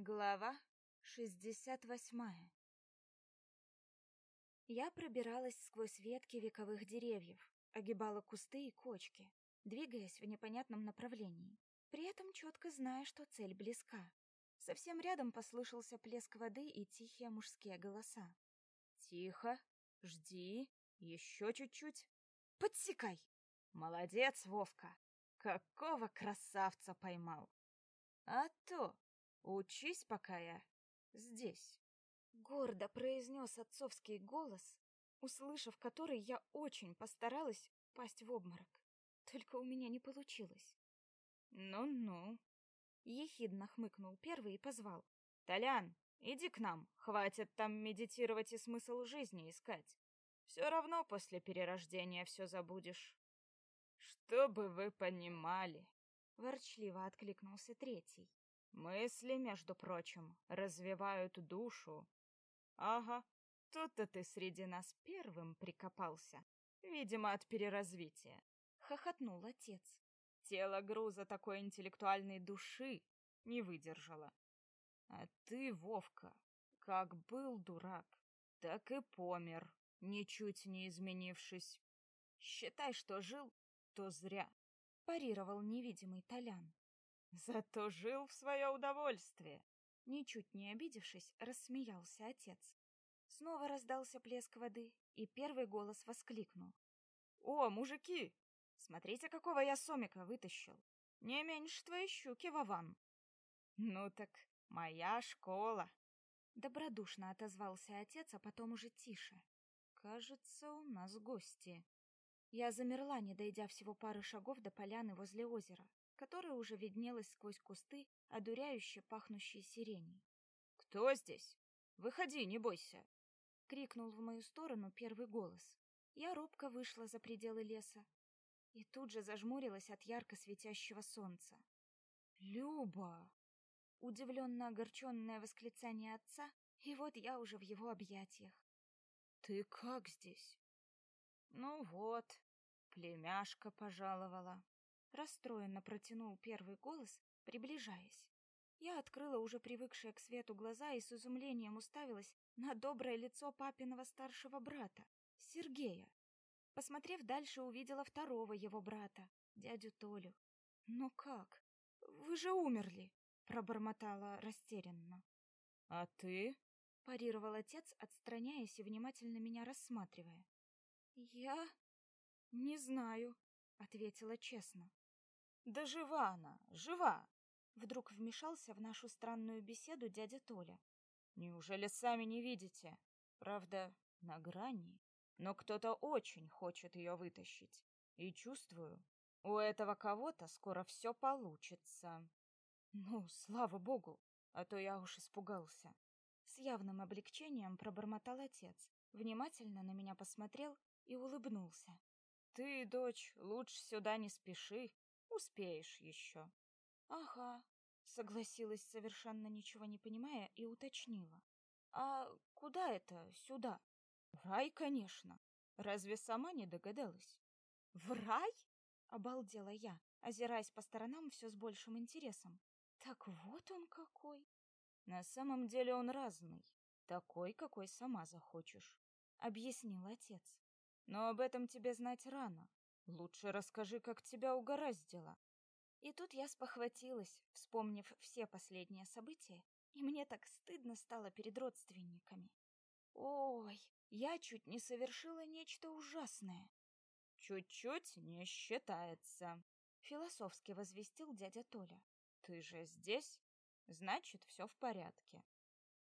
Глава 68 Я пробиралась сквозь ветки вековых деревьев, огибала кусты и кочки, двигаясь в непонятном направлении, при этом четко зная, что цель близка. Совсем рядом послышался плеск воды и тихие мужские голоса. «Тихо, жди, еще чуть-чуть. Подсекай!» «Молодец, Вовка! Какого красавца поймал!» «А то! Учись, пока я здесь!» Гордо произнес отцовский голос, услышав который, я очень постаралась пасть в обморок. Только у меня не получилось. «Ну-ну!» Ехидно хмыкнул первый и позвал. «Толян, иди к нам, хватит там медитировать и смысл жизни искать. Все равно после перерождения все забудешь». «Чтобы вы понимали», — ворчливо откликнулся третий. «Мысли, между прочим, развивают душу». «Ага, тут-то ты среди нас первым прикопался, видимо, от переразвития», — хохотнул отец. «Тело груза такой интеллектуальной души не выдержало. А ты, Вовка, как был дурак, так и помер, ничуть не изменившись. Считай, что жил то зря, парировал невидимый Толян. Зато жил в свое удовольствие. Ничуть не обидевшись, рассмеялся отец. Снова раздался плеск воды, и первый голос воскликнул. «О, мужики! Смотрите, какого я сомика вытащил! Не меньше твоей щуки, Вован!» «Ну так, моя школа!» Добродушно отозвался отец, а потом уже тише. «Кажется, у нас гости». Я замерла, не дойдя всего пары шагов до поляны возле озера, которая уже виднелась сквозь кусты, одуряюще пахнущие сиренью. «Кто здесь? Выходи, не бойся!» — крикнул в мою сторону первый голос. Я робко вышла за пределы леса и тут же зажмурилась от ярко светящего солнца. «Люба!» Удивленно огорченное восклицание отца, и вот я уже в его объятиях. «Ты как здесь?» Ну вот, племяшка пожаловала. Расстроенно протянул первый голос, приближаясь. Я открыла уже привыкшие к свету глаза и с изумлением уставилась на доброе лицо папиного старшего брата, Сергея. Посмотрев дальше, увидела второго его брата, дядю Толю. «Но как? Вы же умерли!» — пробормотала растерянно. «А ты?» — парировал отец, отстраняясь и внимательно меня рассматривая. «Я не знаю», — ответила честно. «Да жива она, жива!» Вдруг вмешался в нашу странную беседу дядя Толя. «Неужели сами не видите? Правда, на грани, но кто-то очень хочет ее вытащить. И чувствую, у этого кого-то скоро все получится. Ну, слава богу, а то я уж испугался». С явным облегчением пробормотал отец, внимательно на меня посмотрел и улыбнулся. «Ты, дочь, лучше сюда не спеши, успеешь еще». «Ага», — согласилась, совершенно ничего не понимая, и уточнила. «А куда это сюда?» «В рай, конечно. Разве сама не догадалась?» «В рай?» — обалдела я, озираясь по сторонам все с большим интересом. «Так вот он какой!» «На самом деле он разный, такой, какой сама захочешь», — объяснил отец. Но об этом тебе знать рано. Лучше расскажи, как тебя угораздило. И тут я спохватилась, вспомнив все последние события, и мне так стыдно стало перед родственниками. Ой, я чуть не совершила нечто ужасное. Чуть-чуть не считается, философски возвестил дядя Толя. Ты же здесь? Значит, все в порядке.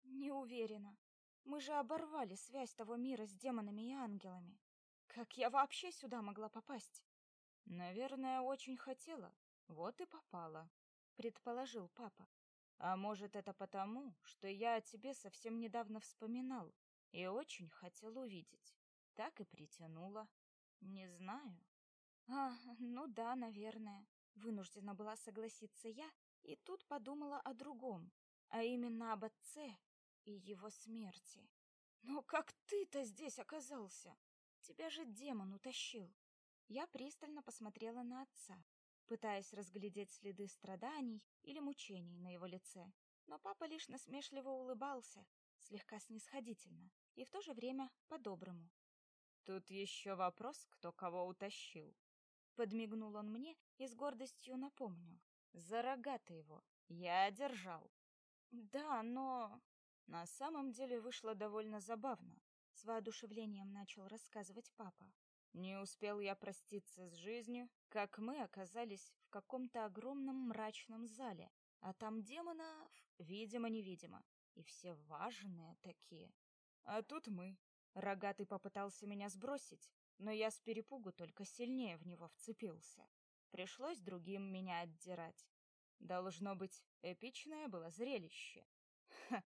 Не уверена. Мы же оборвали связь того мира с демонами и ангелами. Как я вообще сюда могла попасть? Наверное, очень хотела. Вот и попала, предположил папа. А может, это потому, что я о тебе совсем недавно вспоминал и очень хотел увидеть. Так и притянула. Не знаю. А, ну да, наверное. Вынуждена была согласиться я, и тут подумала о другом, а именно об отце и его смерти. Но как ты-то здесь оказался? Тебя же демон утащил. Я пристально посмотрела на отца, пытаясь разглядеть следы страданий или мучений на его лице, но папа лишь насмешливо улыбался, слегка снисходительно и в то же время по-доброму. Тут еще вопрос, кто кого утащил. Подмигнул он мне и с гордостью напомнил. За рога ты его. Я держал. Да, но... На самом деле вышло довольно забавно. С воодушевлением начал рассказывать папа. Не успел я проститься с жизнью, как мы оказались в каком-то огромном мрачном зале, а там демонов, видимо-невидимо, и все важные такие. А тут мы. Рогатый попытался меня сбросить, но я с перепугу только сильнее в него вцепился. Пришлось другим меня отдирать. Должно быть, эпичное было зрелище. Ха!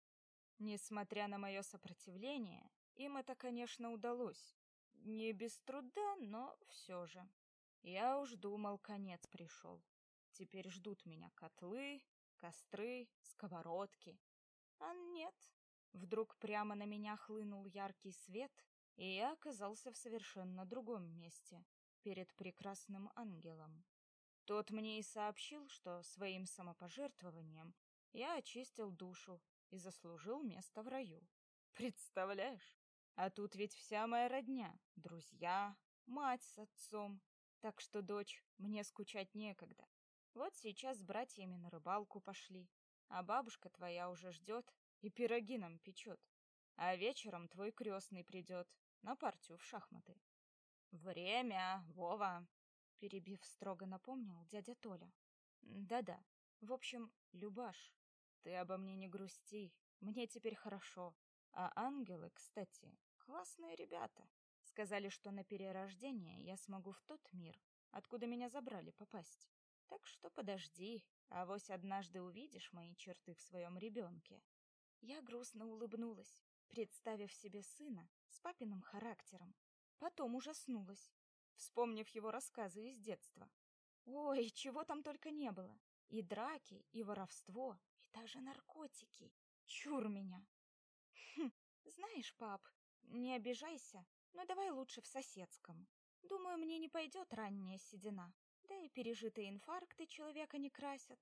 Несмотря на мое сопротивление, им это, конечно, удалось. Не без труда, но все же. Я уж думал, конец пришел. Теперь ждут меня котлы, костры, сковородки. А нет. Вдруг прямо на меня хлынул яркий свет, и я оказался в совершенно другом месте, перед прекрасным ангелом. Тот мне и сообщил, что своим самопожертвованием я очистил душу и заслужил место в раю. Представляешь? А тут ведь вся моя родня, друзья, мать с отцом. Так что, дочь, мне скучать некогда. Вот сейчас с братьями на рыбалку пошли, а бабушка твоя уже ждет и пироги нам печет. А вечером твой крестный придет на партию в шахматы. Время, Вова, перебив строго напомнил дядя Толя. Да-да. В общем, Любаш, ты обо мне не грусти. Мне теперь хорошо. А ангелы, кстати, классные ребята. Сказали, что на перерождение я смогу в тот мир, откуда меня забрали, попасть. Так что подожди, а вось однажды увидишь мои черты в своем ребенке. Я грустно улыбнулась, представив себе сына с папиным характером. Потом ужаснулась, вспомнив его рассказы из детства. Ой, чего там только не было. И драки, и воровство, и даже наркотики. Чур меня. Хм, знаешь, пап, не обижайся, но давай лучше в соседском. Думаю, мне не пойдет ранняя седина. Да и пережитые инфаркты человека не красят.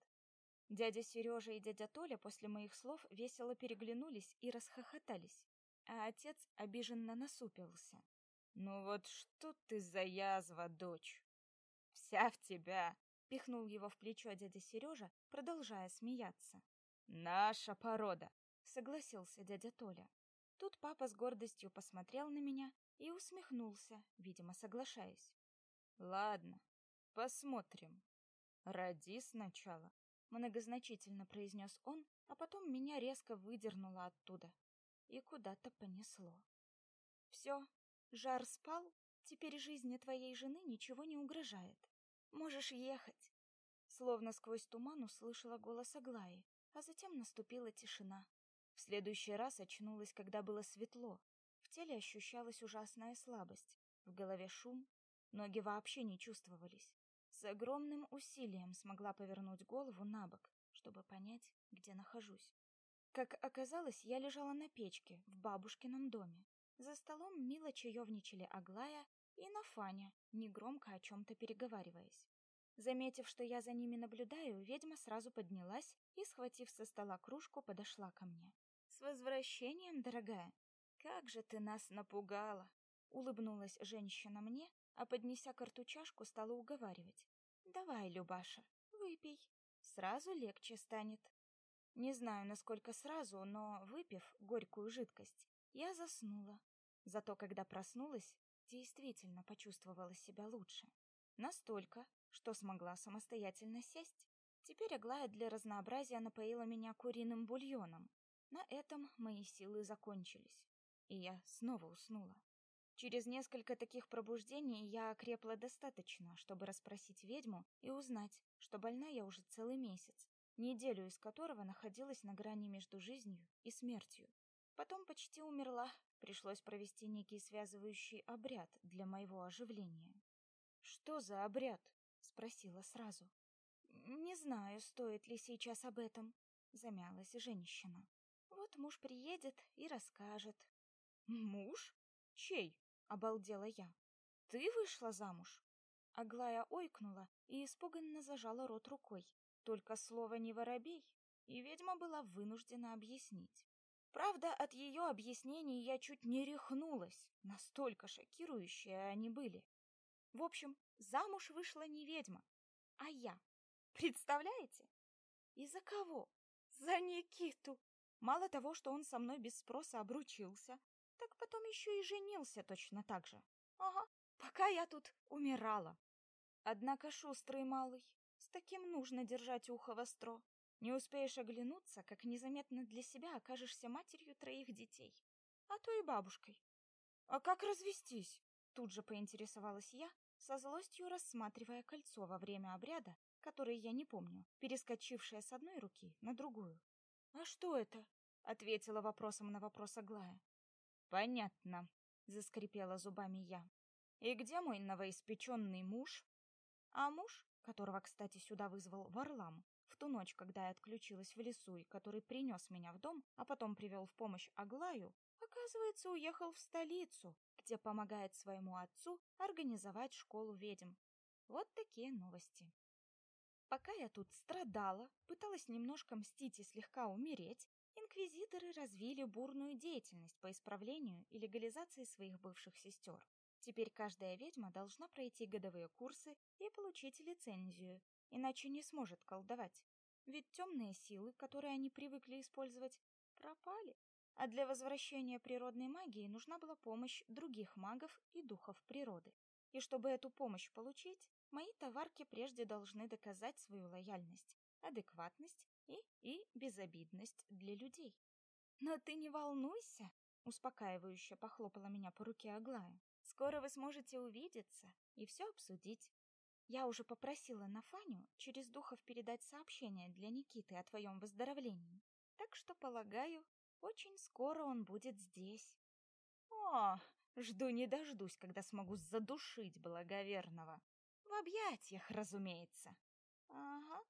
Дядя Сережа и дядя Толя после моих слов весело переглянулись и расхохотались, а отец обиженно насупился. «Ну вот что ты за язва, дочь?» «Вся в тебя!» — пихнул его в плечо дядя Сережа, продолжая смеяться. «Наша порода!» — согласился дядя Толя. Тут папа с гордостью посмотрел на меня и усмехнулся, видимо, соглашаясь. «Ладно, посмотрим. Роди сначала», — многозначительно произнес он, а потом меня резко выдернуло оттуда и куда-то понесло. «Все, жар спал, теперь жизни твоей жены ничего не угрожает. Можешь ехать». Словно сквозь туман услышала голос Аглаи, а затем наступила тишина. В следующий раз очнулась, когда было светло. В теле ощущалась ужасная слабость, в голове шум, ноги вообще не чувствовались. С огромным усилием смогла повернуть голову на бок, чтобы понять, где нахожусь. Как оказалось, я лежала на печке в бабушкином доме. За столом мило чаевничали Аглая и Нафаня, негромко о чем-то переговариваясь. Заметив, что я за ними наблюдаю, ведьма сразу поднялась и, схватив со стола кружку, подошла ко мне. «С возвращением, дорогая! Как же ты нас напугала!» Улыбнулась женщина мне, а, поднеся карту чашку, стала уговаривать. «Давай, Любаша, выпей. Сразу легче станет». Не знаю, насколько сразу, но, выпив горькую жидкость, я заснула. Зато, когда проснулась, действительно почувствовала себя лучше. Настолько, что смогла самостоятельно сесть. Теперь Аглая для разнообразия напоила меня куриным бульоном. На этом мои силы закончились, и я снова уснула. Через несколько таких пробуждений я окрепла достаточно, чтобы расспросить ведьму и узнать, что больна я уже целый месяц, неделю из которого находилась на грани между жизнью и смертью. Потом почти умерла, пришлось провести некий связывающий обряд для моего оживления. «Что за обряд?» — спросила сразу. «Не знаю, стоит ли сейчас об этом», — замялась женщина. «Вот муж приедет и расскажет». «Муж? Чей?» — обалдела я. «Ты вышла замуж?» Аглая ойкнула и испуганно зажала рот рукой. Только слово «не воробей» и ведьма была вынуждена объяснить. Правда, от ее объяснений я чуть не рехнулась, настолько шокирующие они были. В общем, замуж вышла не ведьма, а я. Представляете? И за кого? За Никиту. Мало того, что он со мной без спроса обручился, так потом еще и женился точно так же. Ага, пока я тут умирала. Однако шустрый малый, с таким нужно держать ухо востро. Не успеешь оглянуться, как незаметно для себя окажешься матерью троих детей, а то и бабушкой. А как развестись? Тут же поинтересовалась я, со злостью рассматривая кольцо во время обряда, который я не помню, перескочившее с одной руки на другую. А что это? ответила вопросом на вопрос Аглая. Понятно, заскрипела зубами я. И где мой новоиспеченный муж? А муж, которого, кстати, сюда вызвал Варлам, в ту ночь, когда я отключилась в лесу и который принес меня в дом, а потом привел в помощь Аглаю, оказывается, уехал в столицу, где помогает своему отцу организовать школу ведьм. Вот такие новости. Пока я тут страдала, пыталась немножко мстить и слегка умереть, инквизиторы развили бурную деятельность по исправлению и легализации своих бывших сестер. Теперь каждая ведьма должна пройти годовые курсы и получить лицензию, иначе не сможет колдовать. Ведь темные силы, которые они привыкли использовать, пропали. А для возвращения природной магии нужна была помощь других магов и духов природы. И чтобы эту помощь получить, мои товарки прежде должны доказать свою лояльность, адекватность и, и безобидность для людей. Но ты не волнуйся, успокаивающе похлопала меня по руке Аглая. Скоро вы сможете увидеться и все обсудить. Я уже попросила Нафаню через духов передать сообщение для Никиты о твоем выздоровлении. Так что, полагаю, очень скоро он будет здесь. О, жду не дождусь, когда смогу задушить благоверного. В объятиях, разумеется. Ага,